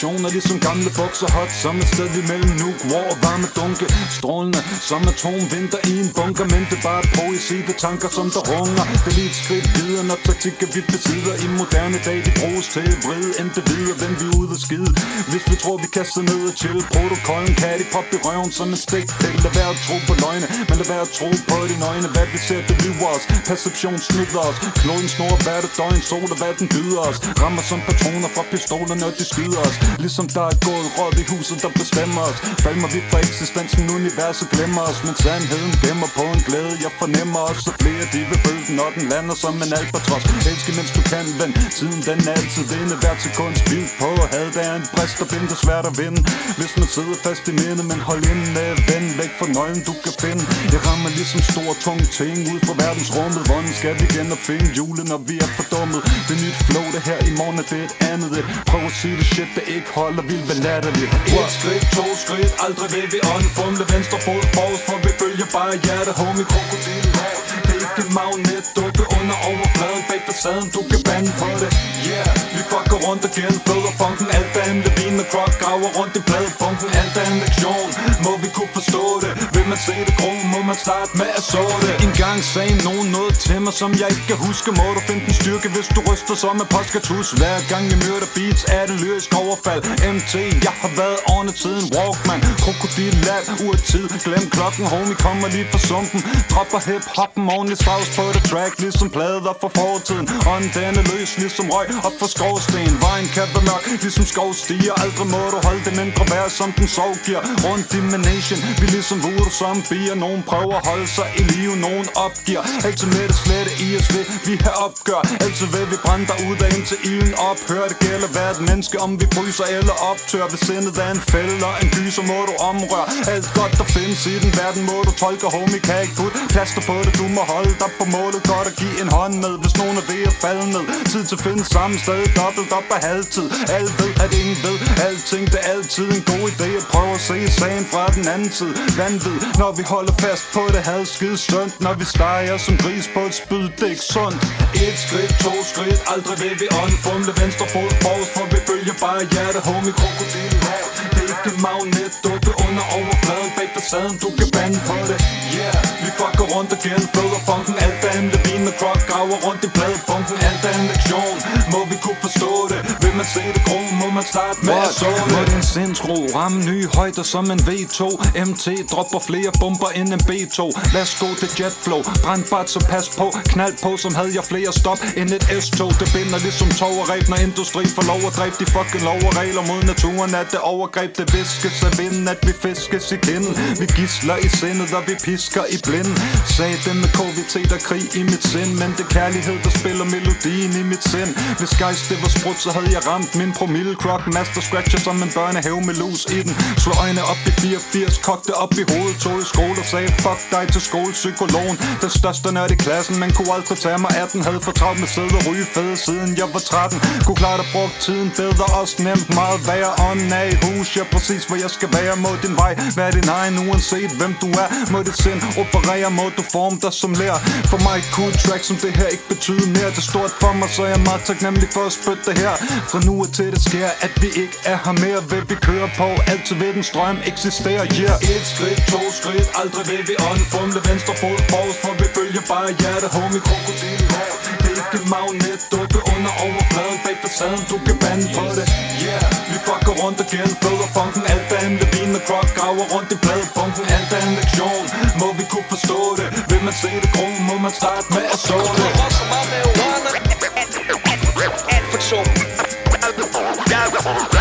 Perception er ligesom gamle bukser hot Som et sted imellem nu War og varme dunke. Strålende som atomvinter i en bunker Men det er bare poesi, det tanker som der runger. Det er lige et skridt videre, når taktikker vi besidder I moderne dag, det bruges til at vride Individer hvem vi ude at skide. Hvis vi tror, vi kaster ned og chill Protokollen kan de poppe i røven som en stik. Lad være at tro på løgne, men lad være at tro på dine øjne. Hvad vi ser, det lyver os. Perception snyder os. Kloden snor hvert det døgn, sol og hvad den byder os. Rammer som patroner fra pistoler, når de skyder os. Ligesom der er gået råd i huset, der bestemmer os. Falmer vi fra eksistensen, universet glemmer os. Men sandheden gemmer på en glæde, jeg fornemmer os Så flere de vil følge den, når den lander som en albatros. Elske mens du kan, ven, tiden den er altid vinde. Hvert sekund spild på, had der er en brist, der binder svært at vinde. Hvis man sidder fast i mindet, men hold inde, ven for nøglen, du kan finde. Jeg rammer ligesom stor, tung ting ud fra verdensrummet. Hvordan skal vi finde julen, når vi er fordummet? Det nyt flow, det her i morgen er det et andet. Et Prøv at sige det shit, der ikke holder, vil være latterligt. Et skridt, to skridt, aldrig vil vi åndfumle Venstre fod forrest, for vi følger bare hjerte Homie, krokodil Det er ikke magnet, dukke under overfladen. Bag facaden, du kan bande på det. Yeah, vi fucker rundt og giver en fødder funken. Alt er en levin med krok, graver rundt i pladepunkten Alt er en lektion, må se det gro, må man starte med at så det. En gang sagde nogen noget til mig, som jeg ikke kan huske. Må du finde den styrke, hvis du ryster som en påskatus Hver gang jeg myrder beats, er det lyrisk overfald. MT, jeg har været on tiden Walkman, krokodil, lab, ur tid Glem klokken, homie, kommer lige fra sumpen. Dropper hip-hoppen, ordentlig strauss på det track Ligesom plader fra fortiden. Ånden den er løs, ligesom røg op for skovsten Vejen kan være mørk, ligesom skovstiger. Aldrig må du holde det mindre værd, som den sov giver Rundt i med nation, vi er ligesom voodoo zombier Nogen prøver at holde sig i live, nogen opgiver. Altid med det slette i os ved, vi har opgør. Altid ved, vi brænde dig ud af indtil ilden ophører. Det gælder hvert menneske, om vi fryser eller optør. Ved sindet af en fælde og en by, må du omrøre. Alt godt der findes i den verden, må du tolke Homie, kan ikke putte plaster på det, du må holde dig på målet Godt at give en hånd med, hvis nogen er ved at falde ned. Tid til at finde samme sted, dobbelt op af halvtid. Alle ved, at ingen ved alting, det er altid en god idé At prøve at se sagen fra den anden side. Vanvid, når vi holder fast på det had skide sundt Når vi steger som gris på et spyd, det er ikke sundt. Et skridt, to skridt, aldrig vil vi åndfumle Venstre fod. Forrest, for vi følger bare hjerte Homie, krokodil hav det er ikke magnet Dukke under overfladen, bag facaden, du kan bande på det. Yeah, vi fucker rundt og giver en og funken Alt er en levin og krok, graver rundt i pladepunkten Alt er en lektion, må vi kunne forstå det? Vil man se det man starte med at så Må din sindsro? Ramme nye højder som en V2 MT dropper flere bomber end en B2 Lad os gå til jetflow, brandbart så pas på. Knald på, som havde jeg flere stop end et S-tog. Det binder ligesom tog og ræb, når industri får lov at dræbe De fucking lov og regler. Mod naturen At det overgreb, det viskes. Af vinden At vi fiskes i kinden. Vi gisler i sindet, og vi pisker i blinden Sagde det med KVT, der krig i mit sind. Men det kærlighed, der spiller melodien i mit sind. Hvis gejst det var sprut, så havde jeg ramt min promille Croc master scratcher som en børnehave med lus i den. Slå øjne op i 84, kogte op i hovedet Tog i skole og sagde fuck dig til skolepsykologen Den største nørd i klassen, man kunne aldrig tage mig 18 Havde for travlt med sæde og ryge fede siden jeg var 13 Kunne klart at brugt tiden bedre, også nemt. Meget værre Ånden er i hus, jeg præcis hvor jeg skal være. Mod din vej hvad er din egen, uanset hvem du er. Må dit sind operere, må du forme dig som lær. For mig cool track som det her ikke betyder mere. Det er stort for mig, så jeg er meget taknemmelig for at spytte det her. Fra nu og til det sker, at vi ikke er her mere. Vil vi kører på, altid ved den strøm eksisterer, yeah. Et skridt, to skridt, aldrig vil vi ånd Fumle venstre fod forrest, for vi følger bare hjerte Homie, krokodil, hav Det er ikke magnet, dukke under overfladen. Bag facaden, du kan bande på det, yeah Vi fucker rundt igen, fødder funken. Alt der handler vin og krok, graver rundt i pladepunkten Alt der handler lektion, må vi kunne forstå det. Vil man se det gro, må man starte med at så det. Alt for tungt Hold on.